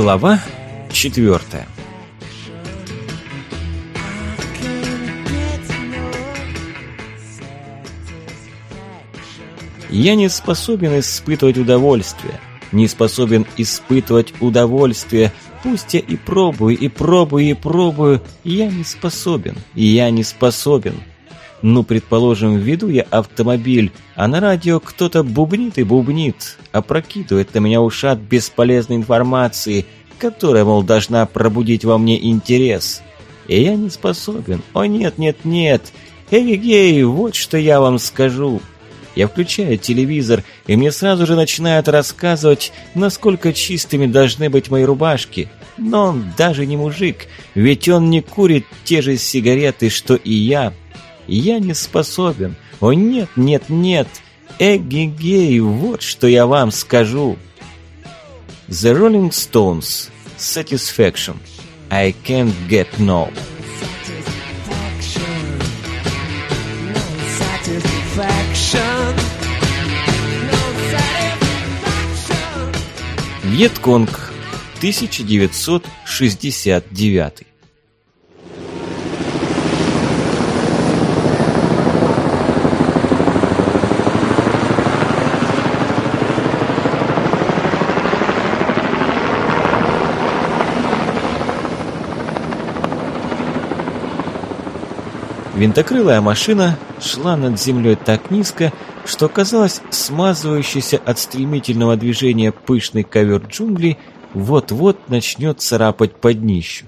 Глава четвертая Я не способен испытывать удовольствие, не способен испытывать удовольствие, пусть я и пробую, и пробую, и пробую, я не способен, я не способен. Ну, предположим, веду я автомобиль, а на радио кто-то бубнит и бубнит, опрокидывает на меня ушат бесполезной информации, которая, мол, должна пробудить во мне интерес. И я не способен. О нет, нет, нет. Эгегей, вот что я вам скажу. Я включаю телевизор, и мне сразу же начинают рассказывать, насколько чистыми должны быть мои рубашки. Но он даже не мужик, ведь он не курит те же сигареты, что и я, я не способен. О нет, нет, нет. Эгегей, вот что я вам скажу. The Rolling Stones. Satisfaction. I can't get no. Вьетконг, 1969 Винтокрылая машина шла над землей так низко, что казалось смазывающийся от стремительного движения пышный ковер джунглей вот-вот начнет царапать под днищу.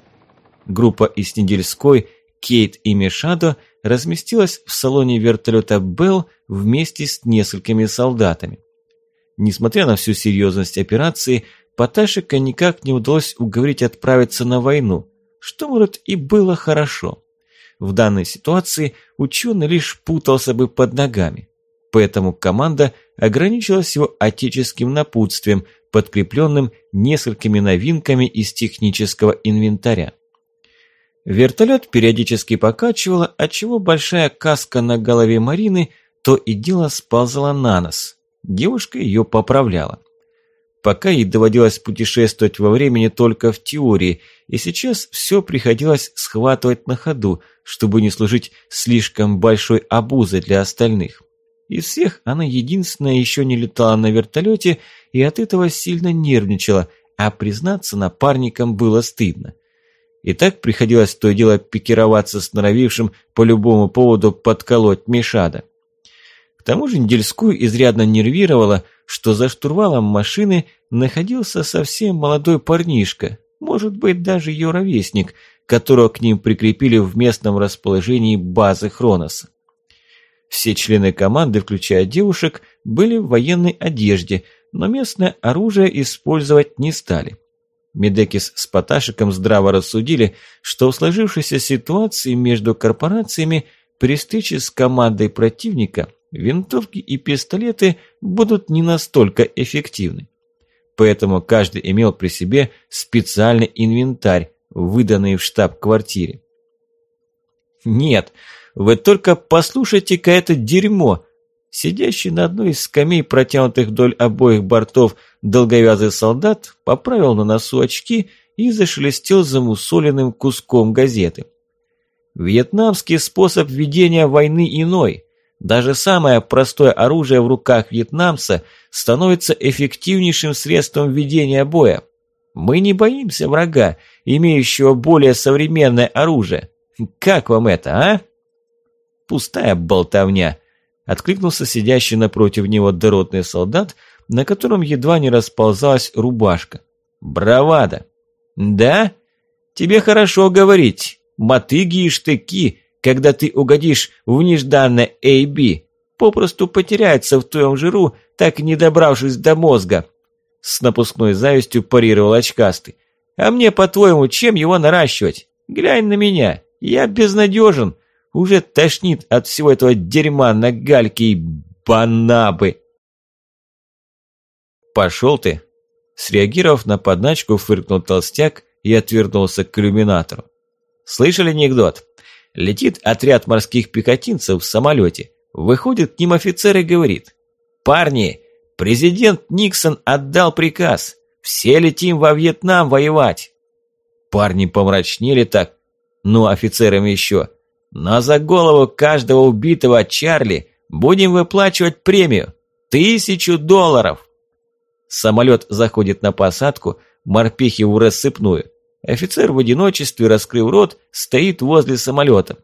Группа из Недельской, Кейт и Мишадо разместилась в салоне вертолета «Белл» вместе с несколькими солдатами. Несмотря на всю серьезность операции, Поташика никак не удалось уговорить отправиться на войну, что, может, и было хорошо. В данной ситуации ученый лишь путался бы под ногами. Поэтому команда ограничилась его отеческим напутствием, подкрепленным несколькими новинками из технического инвентаря. Вертолет периодически покачивало, отчего большая каска на голове Марины то и дело сползала на нос. Девушка ее поправляла. Пока ей доводилось путешествовать во времени только в теории, и сейчас все приходилось схватывать на ходу, чтобы не служить слишком большой обузой для остальных. Из всех она единственная еще не летала на вертолете и от этого сильно нервничала, а признаться напарникам было стыдно. И так приходилось то и дело пикироваться с норовившим по любому поводу подколоть Мишада. К тому же Недельскую изрядно нервировало, что за штурвалом машины находился совсем молодой парнишка, может быть даже ее ровесник, которого к ним прикрепили в местном расположении базы Хроноса. Все члены команды, включая девушек, были в военной одежде, но местное оружие использовать не стали. Медекис с Поташиком здраво рассудили, что в сложившейся ситуации между корпорациями при встрече с командой противника – винтовки и пистолеты будут не настолько эффективны. Поэтому каждый имел при себе специальный инвентарь, выданный в штаб-квартире. Нет, вы только послушайте-ка это дерьмо. Сидящий на одной из скамей, протянутых вдоль обоих бортов, долговязый солдат поправил на носу очки и зашелестел замусоленным куском газеты. Вьетнамский способ ведения войны иной – даже самое простое оружие в руках вьетнамца становится эффективнейшим средством ведения боя. Мы не боимся врага, имеющего более современное оружие. Как вам это, а? Пустая болтовня. Откликнулся сидящий напротив него дородный солдат, на котором едва не расползалась рубашка. Бравада. Да? Тебе хорошо говорить. Мотыги и штыки когда ты угодишь в нежданное AB, попросту потеряется в твоем жиру, так не добравшись до мозга. С напускной завистью парировал очкастый. А мне, по-твоему, чем его наращивать? Глянь на меня, я безнадежен. Уже тошнит от всего этого дерьма на гальке и банабы. Пошел ты. Среагировав на подначку, фыркнул толстяк и отвернулся к иллюминатору. Слышали анекдот? Летит отряд морских пехотинцев в самолете. Выходит к ним офицер и говорит. «Парни, президент Никсон отдал приказ. Все летим во Вьетнам воевать!» Парни помрачнели так, ну офицерам еще. Но за голову каждого убитого Чарли будем выплачивать премию. Тысячу долларов. Самолет заходит на посадку, морпехи в рассыпную. Офицер в одиночестве, раскрыв рот, стоит возле самолета.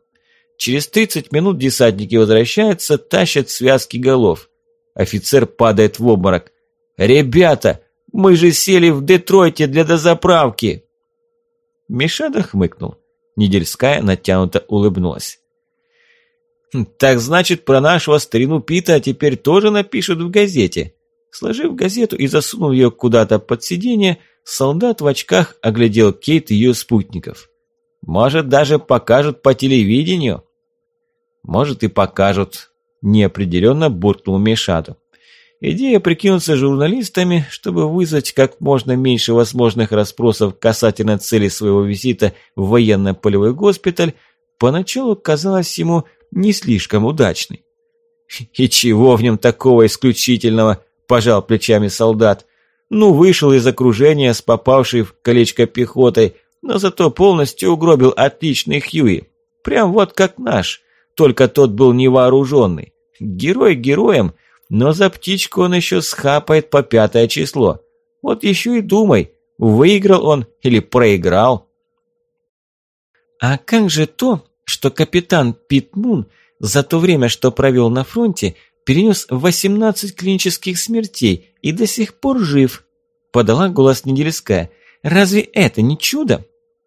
Через 30 минут десантники возвращаются, тащат связки голов. Офицер падает в обморок. «Ребята, мы же сели в Детройте для дозаправки!» Мишада хмыкнул. Недельская натянуто улыбнулась. «Хм, «Так значит, про нашего старину Пита теперь тоже напишут в газете?» Сложив газету и засунув ее куда-то под сиденье, солдат в очках оглядел Кейт и ее спутников. «Может, даже покажут по телевидению?» «Может, и покажут», – неопределенно буркнул Мишаду. Идея прикинуться журналистами, чтобы вызвать как можно меньше возможных расспросов касательно цели своего визита в военно-полевой госпиталь, поначалу казалась ему не слишком удачной. «И чего в нем такого исключительного?» – пожал плечами солдат. «Ну, вышел из окружения с попавшей в колечко пехотой, но зато полностью угробил отличный Хьюи. Прям вот как наш, только тот был невооруженный. Герой героем – но за птичку он еще схапает по пятое число. Вот еще и думай, выиграл он или проиграл. А как же то, что капитан Пит Мун за то время, что провел на фронте, перенес 18 клинических смертей и до сих пор жив? Подала голос Недельская. Разве это не чудо?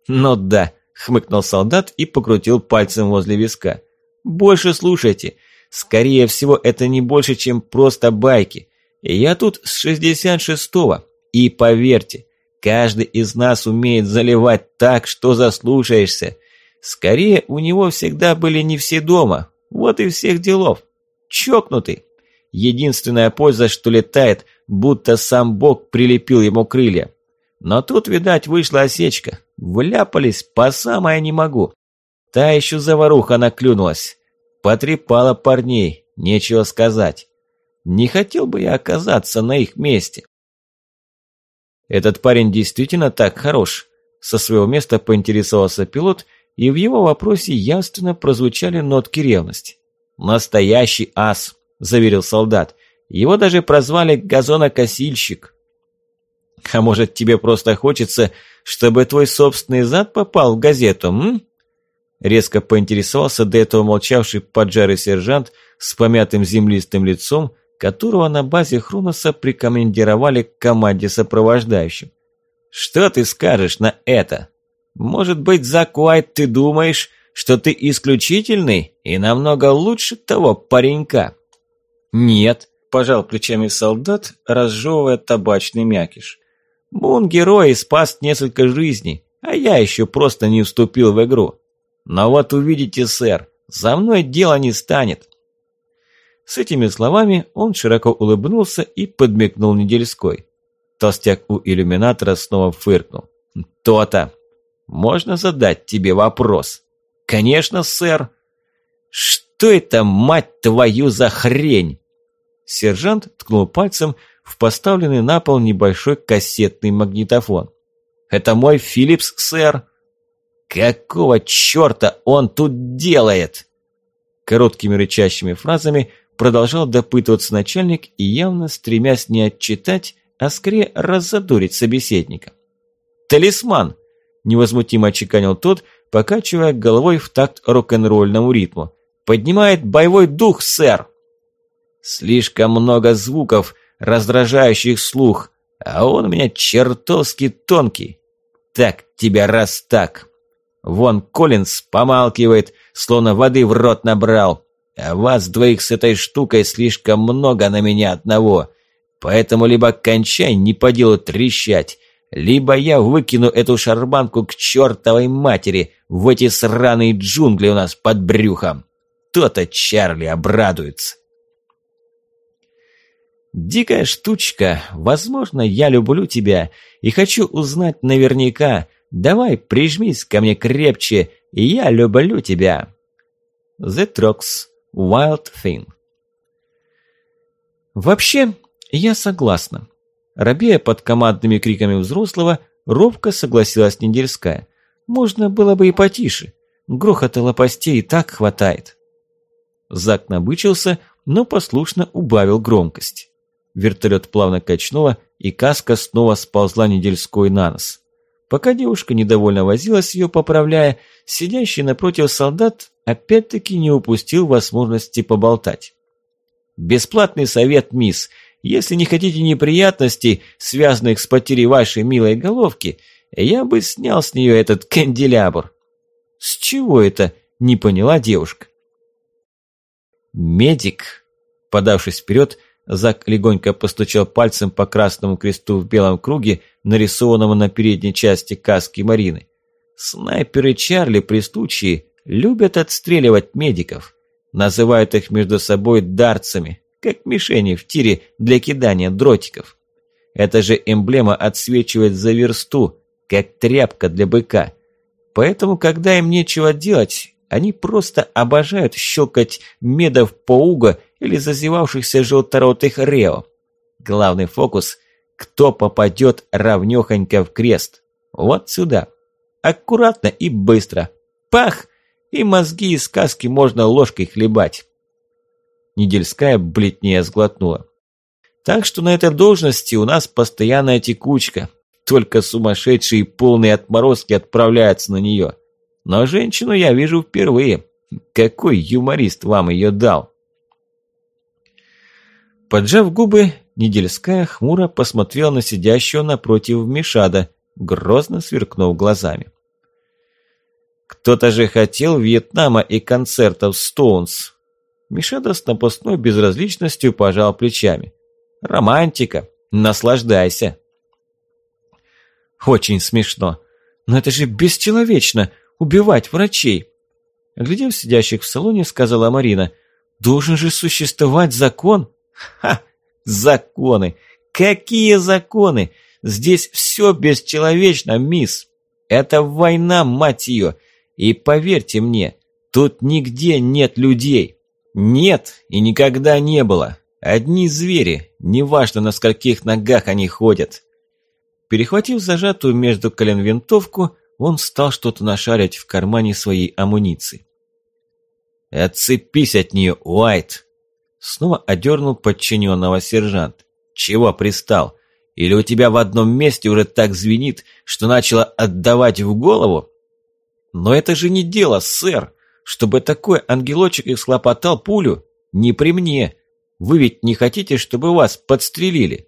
Ну да, хмыкнул солдат и покрутил пальцем возле виска. Больше слушайте. Скорее всего, это не больше, чем просто байки. Я тут с 66-го. И поверьте, каждый из нас умеет заливать так, что заслушаешься. Скорее, у него всегда были не все дома. Вот и всех делов. Чокнутый. Единственная польза, что летает, будто сам Бог прилепил ему крылья. Но тут, видать, вышла осечка. Вляпались по самое не могу. Та еще заваруха наклюнулась. Потрепала парней, нечего сказать. Не хотел бы я оказаться на их месте. Этот парень действительно так хорош. Со своего места поинтересовался пилот, и в его вопросе явственно прозвучали нотки ревности. «Настоящий ас», – заверил солдат. «Его даже прозвали газонокосильщик». «А может, тебе просто хочется, чтобы твой собственный зад попал в газету, м?» Резко поинтересовался до этого молчавший поджарый сержант с помятым землистым лицом, которого на базе Хроноса прикомандировали к команде сопровождающим. «Что ты скажешь на это? Может быть, Зак Уайт, ты думаешь, что ты исключительный и намного лучше того паренька?» «Нет», – пожал плечами солдат, разжевывая табачный мякиш. «Мун герой и спас несколько жизней, а я еще просто не вступил в игру. Но вот увидите, сэр, за мной дело не станет. С этими словами он широко улыбнулся и подмигнул Недельской. Толстяк у иллюминатора снова фыркнул. «То-то! Можно задать тебе вопрос?» «Конечно, сэр!» «Что это, мать твою, за хрень?» Сержант ткнул пальцем в поставленный на пол небольшой кассетный магнитофон. «Это мой Филлипс, сэр!» «Какого черта он тут делает?» Короткими рычащими фразами продолжал допытываться начальник и явно стремясь не отчитать, а скорее раззадорить собеседника. «Талисман!» – невозмутимо отчеканил тот, покачивая головой в такт рок-н-ролльному ритму. «Поднимает боевой дух, сэр!» «Слишком много звуков, раздражающих слух, а он у меня чертовски тонкий. Так тебя раз так!» Вон Коллинз помалкивает, словно воды в рот набрал. А вас двоих с этой штукой слишком много на меня одного. Поэтому либо кончай не по делу трещать, либо я выкину эту шарманку к чертовой матери в эти сраные джунгли у нас под брюхом. То-то Чарли обрадуется. Дикая штучка, возможно, я люблю тебя и хочу узнать наверняка, Давай, прижмись ко мне крепче, и я люблю тебя. The Trox, Wild Thing. Вообще, я согласна. Рабея под командными криками взрослого, робко согласилась Недельская. Можно было бы и потише. Грохота лопастей и так хватает. Зак набычился, но послушно убавил громкость. Вертолет плавно качнуло, и каска снова сползла Недельской на нос. Пока девушка недовольно возилась ее, поправляя, сидящий напротив солдат опять-таки не упустил возможности поболтать. «Бесплатный совет, мисс. Если не хотите неприятностей, связанных с потерей вашей милой головки, я бы снял с нее этот канделябр». «С чего это?» – не поняла девушка. «Медик», подавшись вперед, Зак легонько постучал пальцем по красному кресту в белом круге, нарисованному на передней части каски Марины. Снайперы Чарли при случае любят отстреливать медиков. Называют их между собой дарцами, как мишени в тире для кидания дротиков. Это же эмблема отсвечивает за версту, как тряпка для быка. Поэтому, когда им нечего делать, они просто обожают щелкать медов по уго или зазевавшихся желторотых рео. Главный фокус – кто попадет равнёхонько в крест. Вот сюда. Аккуратно и быстро. Пах! И мозги из сказки можно ложкой хлебать. Недельская бледнее сглотнула. Так что на этой должности у нас постоянная текучка. Только сумасшедшие полные отморозки отправляются на нее. Но женщину я вижу впервые. Какой юморист вам ее дал? Поджав губы, Недельская хмуро посмотрела на сидящего напротив Мишада, грозно сверкнув глазами. «Кто-то же хотел Вьетнама и концертов Стоунс». Мишада с напускной безразличностью пожал плечами. «Романтика. Наслаждайся». «Очень смешно. Но это же бесчеловечно убивать врачей!» Глядев сидящих в салоне, сказала Марина. «Должен же существовать закон!» «Ха! Законы! Какие законы? Здесь все бесчеловечно, мисс! Это война, мать ее! И поверьте мне, тут нигде нет людей! Нет и никогда не было! Одни звери, неважно на скольких ногах они ходят!» Перехватив зажатую между колен винтовку, он стал что-то нашарить в кармане своей амуниции. «Отцепись от нее, Уайт!» Снова одернул подчиненного сержант. «Чего пристал? Или у тебя в одном месте уже так звенит, что начало отдавать в голову?» «Но это же не дело, сэр! Чтобы такой ангелочек исхлопотал пулю, не при мне! Вы ведь не хотите, чтобы вас подстрелили?»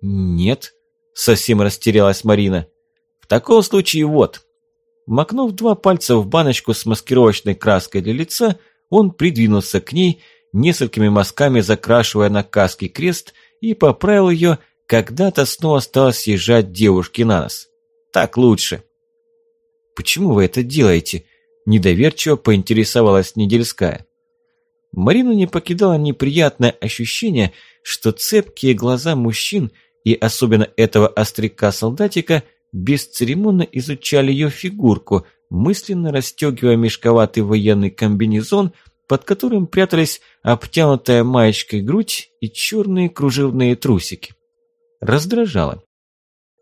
«Нет», — совсем растерялась Марина. В таком случае вот. Макнув два пальца в баночку с маскировочной краской для лица, он придвинулся к ней, несколькими мазками закрашивая на каске крест и поправил ее, когда-то снова стала съезжать девушке на нос. Так лучше. «Почему вы это делаете?» – недоверчиво поинтересовалась Недельская. Марину не покидало неприятное ощущение, что цепкие глаза мужчин и особенно этого остряка-солдатика бесцеремонно изучали ее фигурку, мысленно расстегивая мешковатый военный комбинезон, под которым прятались обтянутая маечкой грудь и черные кружевные трусики. Раздражало.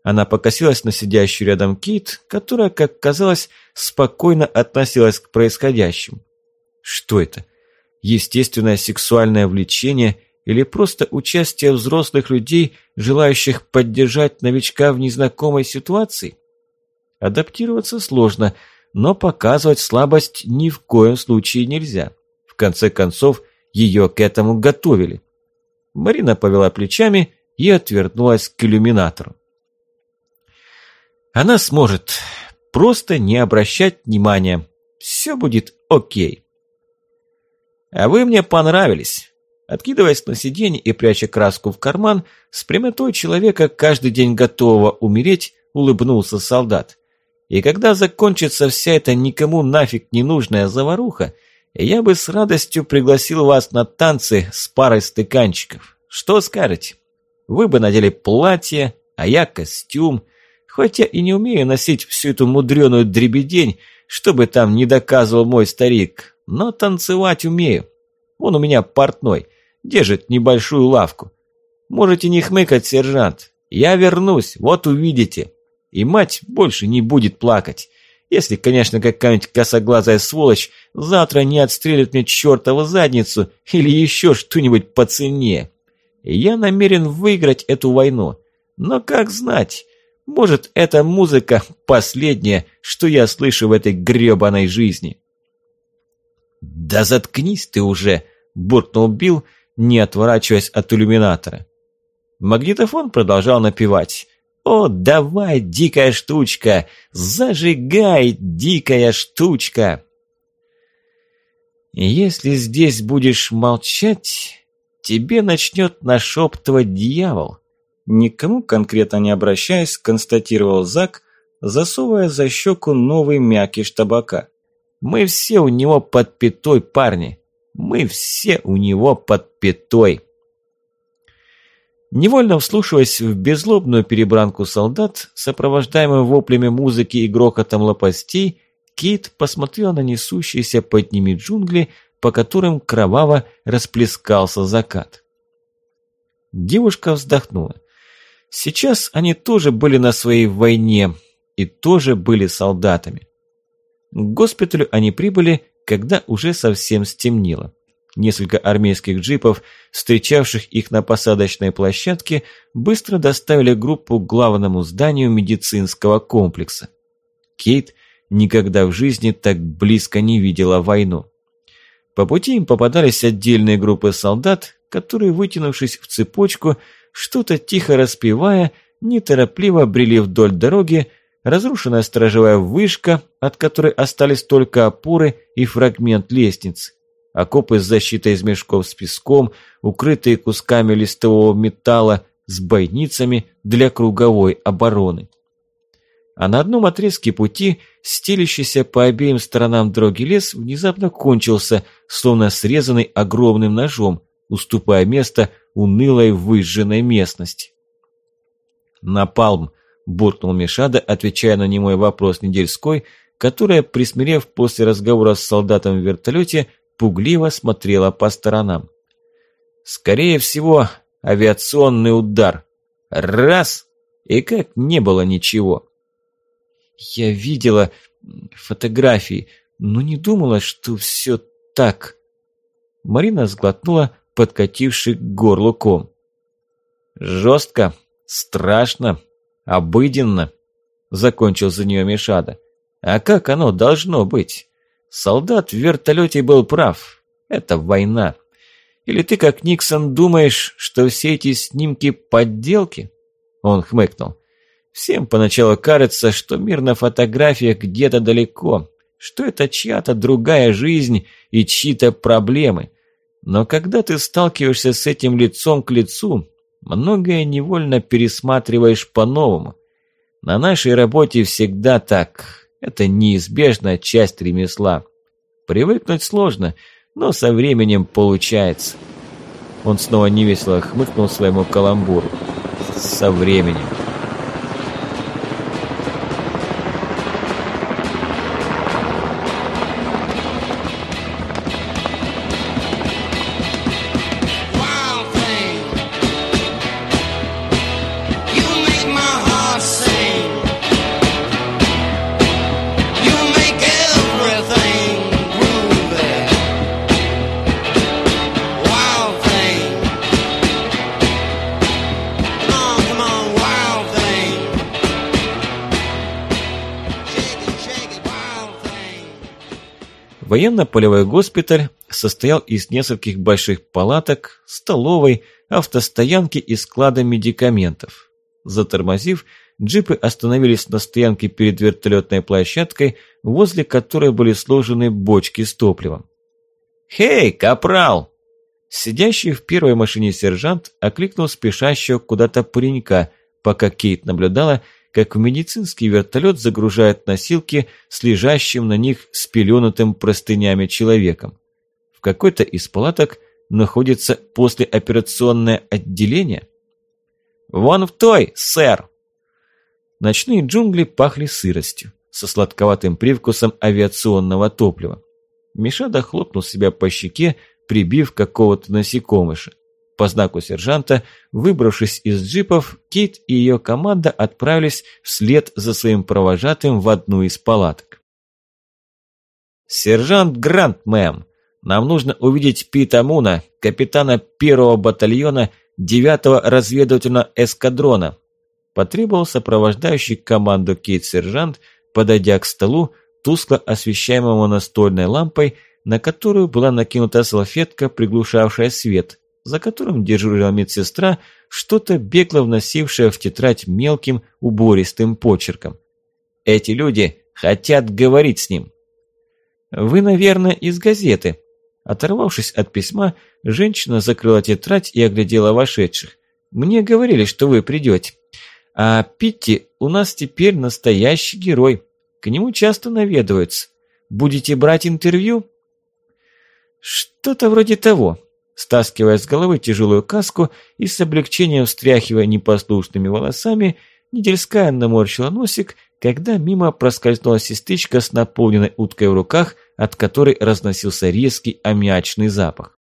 Она покосилась на сидящую рядом Кейт, которая, как казалось, спокойно относилась к происходящему. Что это? Естественное сексуальное влечение – или просто участие взрослых людей, желающих поддержать новичка в незнакомой ситуации? Адаптироваться сложно, но показывать слабость ни в коем случае нельзя. В конце концов, ее к этому готовили. Марина повела плечами и отвернулась к иллюминатору. Она сможет просто не обращать внимания. Все будет окей. А вы мне понравились. Откидываясь на сиденье и пряча краску в карман, с прямотой человека, каждый день готового умереть, улыбнулся солдат. И когда закончится вся эта никому нафиг не нужная заваруха, я бы с радостью пригласил вас на танцы с парой стыканчиков. Что скажете? Вы бы надели платье, а я костюм. Хоть я и не умею носить всю эту мудреную дребедень, чтобы там не доказывал мой старик, но танцевать умею. Он у меня портной, держит небольшую лавку. Можете не хмыкать, сержант. Я вернусь, вот увидите. И мать больше не будет плакать. Если, конечно, какая-нибудь косоглазая сволочь завтра не отстрелит мне чертову задницу или еще что-нибудь по цене. Я намерен выиграть эту войну. Но как знать, может, эта музыка последняя, что я слышу в этой гребаной жизни. «Да заткнись ты уже!» – буркнул Билл, не отворачиваясь от иллюминатора. Магнитофон продолжал напевать. «О, давай, дикая штучка! Зажигай, дикая штучка!» «Если здесь будешь молчать, тебе начнет нашептывать дьявол», никому конкретно не обращаясь, констатировал Зак, засовывая за щеку новый мякиш табака. «Мы все у него под пятой, парни! Мы все у него под пятой!» Невольно вслушиваясь в безлобную перебранку солдат, сопровождаемую воплями музыки и грохотом лопастей, Кейт посмотрела на несущиеся под ними джунгли, по которым кроваво расплескался закат. Девушка вздохнула. Сейчас они тоже были на своей войне и тоже были солдатами. К госпиталю они прибыли, когда уже совсем стемнело. Несколько армейских джипов, встречавших их на посадочной площадке, быстро доставили группу к главному зданию медицинского комплекса. Кейт никогда в жизни так близко не видела войну. По пути им попадались отдельные группы солдат, которые, вытянувшись в цепочку, что-то тихо распевая, неторопливо брели вдоль дороги, разрушенная сторожевая вышка, от которой остались только опоры и фрагмент лестницы окопы с защитой из мешков с песком, укрытые кусками листового металла с бойницами для круговой обороны. А на одном отрезке пути, стелящийся по обеим сторонам дороги лес, внезапно кончился, словно срезанный огромным ножом, уступая место унылой выжженной местности. «Напалм!» – буркнул Мишада, отвечая на немой вопрос Недельской, которая, присмирев после разговора с солдатом в вертолете, пугливо смотрела по сторонам. Скорее всего, авиационный удар. Раз! И как не было ничего. Я видела фотографии, но не думала, что все так. Марина сглотнула, подкативший к горлу ком. Жестко, страшно, обыденно, закончил за нее Мишада. А как оно должно быть? Солдат в вертолете был прав. Это война. Или ты, как Никсон, думаешь, что все эти снимки подделки? Он хмыкнул. Всем поначалу кажется, что мир на фотографиях где-то далеко, что это чья-то другая жизнь и чьи-то проблемы. Но когда ты сталкиваешься с этим лицом к лицу, многое невольно пересматриваешь по-новому. На нашей работе всегда так. Это неизбежная часть ремесла. Привыкнуть сложно, но со временем получается. Он снова невесело хмыкнул своему каламбуру. Со временем. Военно-полевой госпиталь состоял из нескольких больших палаток, столовой, автостоянки и склада медикаментов. Затормозив, джипы остановились на стоянке перед вертолетной площадкой, возле которой были сложены бочки с топливом. «Хей, капрал!» Сидящий в первой машине сержант окликнул спешащего куда-то паренька, пока Кейт наблюдала, как в медицинский вертолет загружают носилки с лежащим на них спеленутым простынями человеком. В какой-то из палаток находится послеоперационное отделение. «Вон в той, сэр!» Ночные джунгли пахли сыростью, со сладковатым привкусом авиационного топлива. Мишада хлопнул себя по щеке, прибив какого-то насекомыша. По знаку сержанта, выбравшись из джипов, Кейт и ее команда отправились вслед за своим провожатым в одну из палаток. «Сержант Грант, мэм, нам нужно увидеть Пита Муна, капитана первого батальона 9-го разведывательного эскадрона», потребовал сопровождающий команду Кейт-сержант, подойдя к столу, тускло освещаемому настольной лампой, на которую была накинута салфетка, приглушавшая свет, за которым дежурила медсестра, что-то бегло вносившая в тетрадь мелким убористым почерком. «Эти люди хотят говорить с ним». «Вы, наверное, из газеты». Оторвавшись от письма, женщина закрыла тетрадь и оглядела вошедших. «Мне говорили, что вы придете. А Питти у нас теперь настоящий герой. К нему часто наведываются. Будете брать интервью?» «Что-то вроде того», стаскивая с головы тяжелую каску и с облегчением встряхивая непослушными волосами, Недельская наморщила носик, когда мимо проскользнула сестричка с наполненной уткой в руках, от которой разносился резкий аммиачный запах.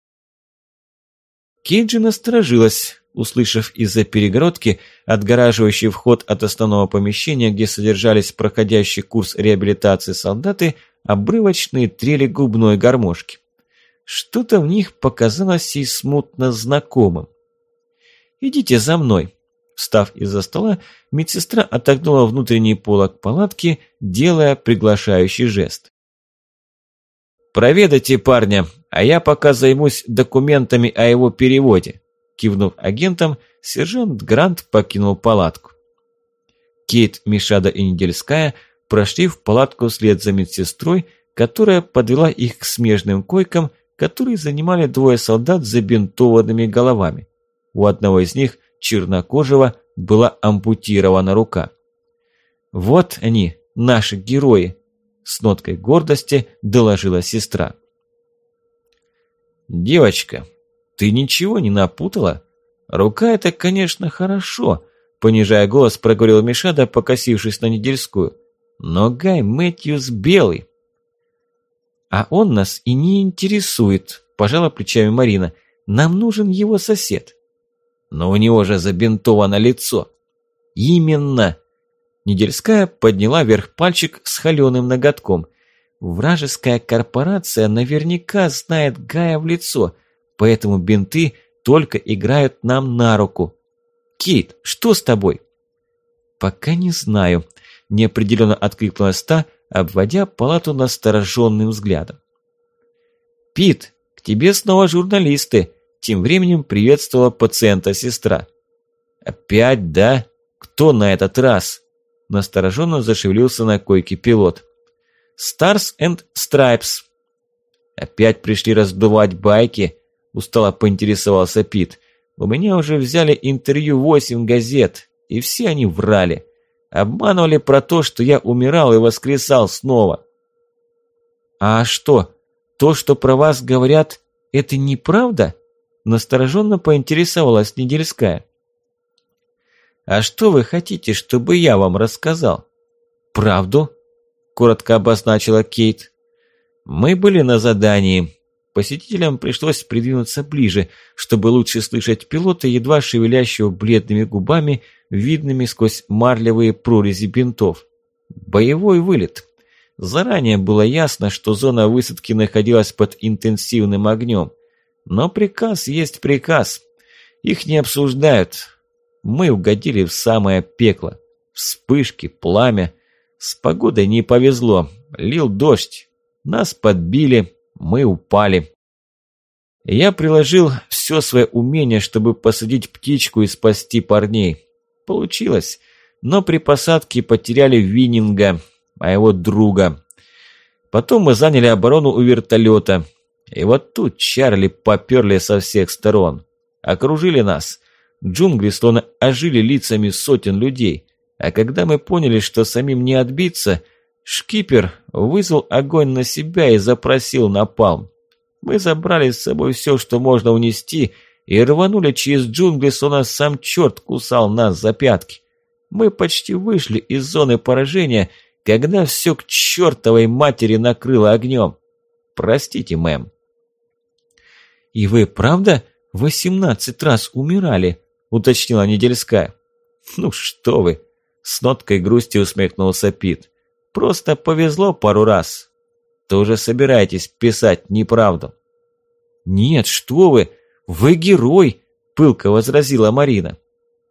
Кейджи насторожилась, услышав из-за перегородки, отгораживающий вход от основного помещения, где содержались проходящий курс реабилитации солдаты, обрывочные трели губной гармошки. Что-то в них показалось ей смутно знакомым. «Идите за мной». Встав из-за стола, медсестра отогнула внутренний полок палатки, делая приглашающий жест. «Проведайте парня, а я пока займусь документами о его переводе». Кивнув агентам, сержант Грант покинул палатку. Кейт, Мишада и Недельская прошли в палатку вслед за медсестрой, которая подвела их к смежным койкам которые занимали двое солдат с забинтованными головами. У одного из них, чернокожего, была ампутирована рука. «Вот они, наши герои!» С ноткой гордости доложила сестра. «Девочка, ты ничего не напутала? Рука – это, конечно, хорошо», понижая голос, проговорил Мишада, покосившись на Недельскую. «Но Гай Мэтьюс белый, «А он нас и не интересует», – пожала плечами Марина. «Нам нужен его сосед». «Но у него же забинтовано лицо». «Именно!» Недельская подняла вверх пальчик с холеным ноготком. «Вражеская корпорация наверняка знает Гая в лицо, поэтому бинты только играют нам на руку. Кейт, что с тобой?» «Пока не знаю», – неопределенно откликнулась та, обводя палату настороженным взглядом. «Пит, к тебе снова журналисты!» Тем временем приветствовала пациента сестра. «Опять, да? Кто на этот раз?» Настороженно зашевелился на койке пилот. «Stars and Stripes». «Опять пришли раздувать байки?» Устало поинтересовался Пит. «У меня уже взяли интервью восемь газет, и все они врали. Обманывали про то, что я умирал и воскресал снова. А что, то, что про вас говорят, это неправда? Настороженно поинтересовалась Недельская. А что вы хотите, чтобы я вам рассказал? Правду? Коротко обозначила Кейт. Мы были на задании. Посетителям пришлось придвинуться ближе, чтобы лучше слышать пилота, едва шевелящего бледными губами видными сквозь марлевые прорези бинтов. Боевой вылет. Заранее было ясно, что зона высадки находилась под интенсивным огнем. Но приказ есть приказ. Их не обсуждают. Мы угодили в самое пекло. Вспышки, пламя. С погодой не повезло. Лил дождь. Нас подбили, мы упали. Я приложил все свое умение, чтобы посадить птичку и спасти парней. Получилось, но при посадке потеряли Виннинга, моего друга. Потом мы заняли оборону у вертолета. И вот тут Чарли поперли со всех сторон. Окружили нас. Джунгли словно ожили лицами сотен людей. А когда мы поняли, что самим не отбиться, шкипер вызвал огонь на себя и запросил напалм. Мы забрали с собой все, что можно унести, и рванули через джунгли, словно сам черт кусал нас за пятки. Мы почти вышли из зоны поражения, когда все к чертовой матери накрыло огнем. Простите, мэм. И вы правда восемнадцать раз умирали», – уточнила Недельская. «Ну что вы!» – с ноткой грусти усмехнулся Пит. «Просто повезло пару раз. Тоже собираетесь писать неправду?» «Нет, что вы! Вы герой!» – пылко возразила Марина.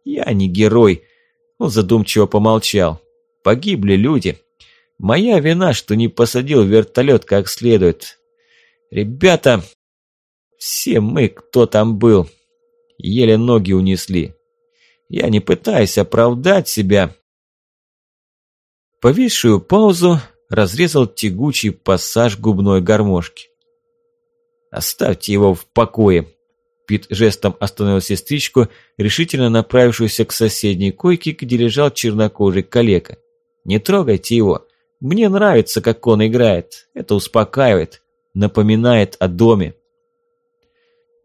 «Я не герой!» – он задумчиво помолчал. «Погибли люди. Моя вина, что не посадил вертолет как следует. Ребята, все мы, кто там был, еле ноги унесли. Я не пытаюсь оправдать себя. Повисшую паузу разрезал тягучий пассаж губной гармошки. «Оставьте его в покое!» Пит жестом остановил сестричку, решительно направившуюся к соседней койке, где лежал чернокожий калека. «Не трогайте его. Мне нравится, как он играет. Это успокаивает, напоминает о доме».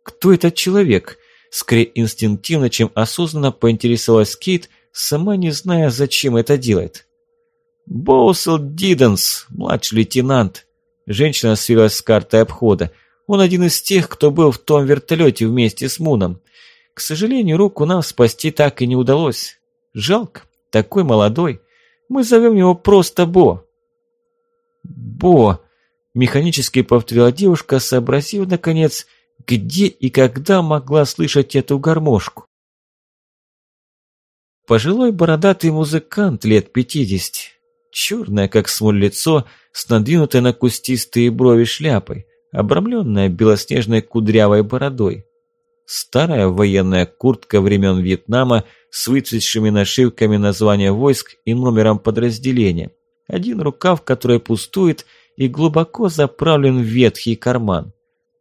«Кто этот человек?» Скорее инстинктивно, чем осознанно поинтересовалась Кейт, сама не зная, зачем это делает. «Боусел Диденс, младший лейтенант». Женщина сверилась с картой обхода. «Он один из тех, кто был в том вертолете вместе с Муном. К сожалению, руку нам спасти так и не удалось. Жалко, такой молодой. Мы зовем его просто Бо». «Бо», – механически повторила девушка, сообразив, наконец, – где и когда могла слышать эту гармошку? Пожилой бородатый музыкант лет пятидесяти, черное, как смоль лицо, с надвинутой на кустистые брови шляпой, обрамленная белоснежной кудрявой бородой. Старая военная куртка времен Вьетнама с выцветшими нашивками названия войск и номером подразделения. Один рукав, который пустует и глубоко заправлен в ветхий карман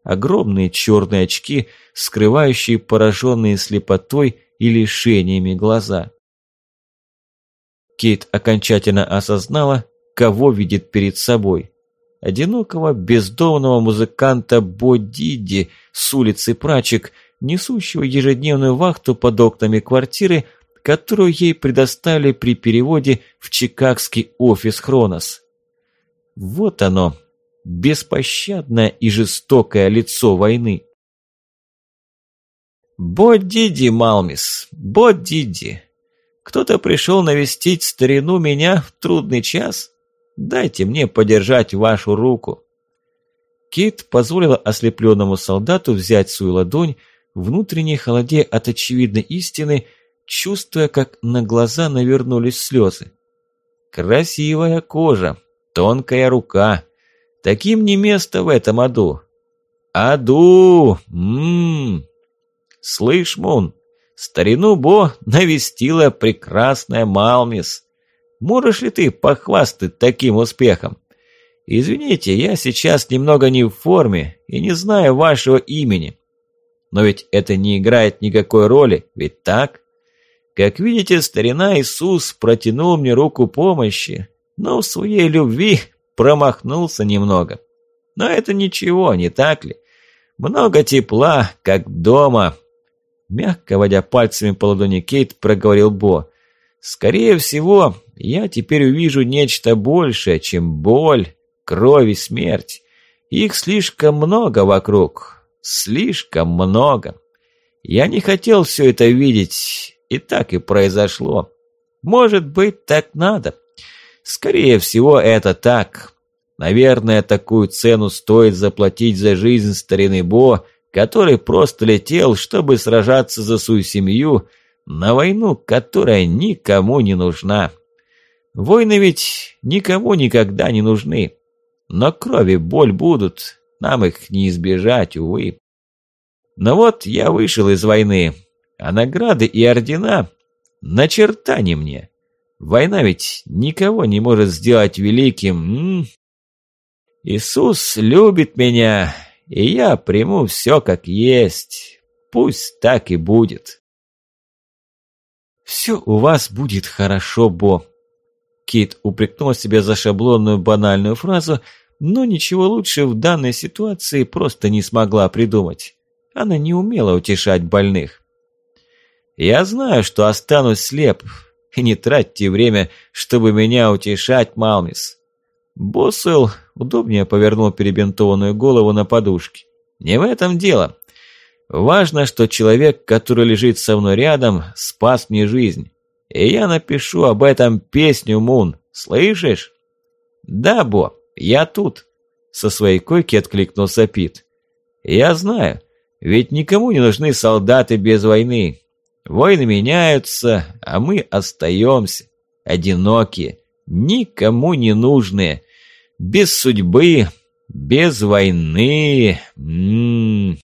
огромные черные очки, скрывающие пораженные слепотой и лишениями глаза. Кейт окончательно осознала, кого видит перед собой. Одинокого бездомного музыканта Бодиди с улицы Прачек, несущего ежедневную вахту под окнами квартиры, которую ей предоставили при переводе в чикагский офис Хронос. Вот оно, беспощадное и жестокое лицо войны. Бодиди, Малмис, Бодиди. Кто-то пришел навестить старину меня в трудный час? Дайте мне подержать вашу руку. Кит позволила ослепленному солдату взять свою ладонь, внутренне холоде от очевидной истины, чувствуя, как на глаза навернулись слезы. Красивая кожа, тонкая рука, Таким не место в этом аду. Аду! Ммм! Слышь, Мун, старину Бо навестила прекрасная Малмис. Можешь ли ты похвастать таким успехом? Извините, я сейчас немного не в форме и не знаю вашего имени. Но ведь это не играет никакой роли, ведь так? Как видите, старина Иисус протянул мне руку помощи, но в своей любви промахнулся немного. Но это ничего, не так ли? Много тепла, как дома. Мягко водя пальцами по ладони Кейт, проговорил Бо. Скорее всего, я теперь увижу нечто большее, чем боль, кровь и смерть. Их слишком много вокруг. Слишком много. Я не хотел все это видеть, и так и произошло. Может быть, так надо. Скорее всего, это так. Наверное, такую цену стоит заплатить за жизнь старины Бо, который просто летел, чтобы сражаться за свою семью, на войну, которая никому не нужна. Войны ведь никому никогда не нужны. Но крови боль будут, нам их не избежать, увы. Но вот я вышел из войны, а награды и ордена на черта не мне. Война ведь никого не может сделать великим. Иисус любит меня, и я приму все как есть. Пусть так и будет. Все у вас будет хорошо, Бо. Кит упрекнула себя за шаблонную банальную фразу, но ничего лучше в данной ситуации просто не смогла придумать. Она не умела утешать больных. «Я знаю, что останусь слеп, и не тратьте время, чтобы меня утешать, Малмис. Боссел удобнее повернул перебинтованную голову на подушке. Не в этом дело. Важно, что человек, который лежит со мной рядом, спас мне жизнь. И я напишу об этом песню, Мун. Слышишь? Да, Бо, я тут. Со своей койки откликнулся Пит. Я знаю, ведь никому не нужны солдаты без войны. Войны меняются, а мы остаемся. Одинокие, никому не нужные. Без судьбы, без войны. М -м -м.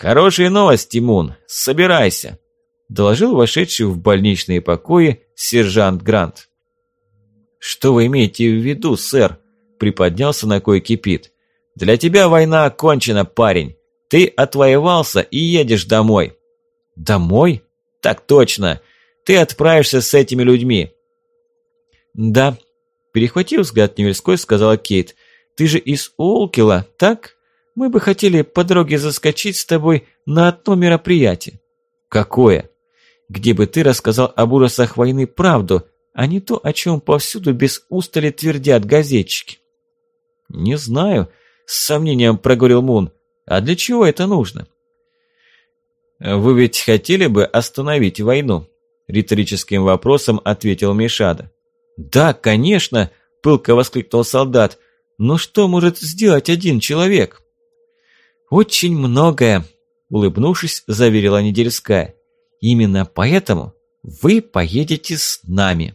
«Хорошие новости, Мун, собирайся», – доложил вошедший в больничные покои сержант Грант. «Что вы имеете в виду, сэр?» – приподнялся на койке Пит. «Для тебя война окончена, парень. Ты отвоевался и едешь домой». «Домой?» «Так точно. Ты отправишься с этими людьми». «Да», – перехватив взгляд Невельской, сказала Кейт. «Ты же из Улкила, так?» Мы бы хотели по дороге заскочить с тобой на одно мероприятие. Какое? Где бы ты рассказал об ужасах войны правду, а не то, о чем повсюду без устали твердят газетчики. Не знаю, с сомнением проговорил Мун. А для чего это нужно? Вы ведь хотели бы остановить войну? Риторическим вопросом ответил Мишада. Да, конечно, пылко воскликнул солдат. Но что может сделать один человек? «Очень многое», – улыбнувшись, заверила Недельская. «Именно поэтому вы поедете с нами».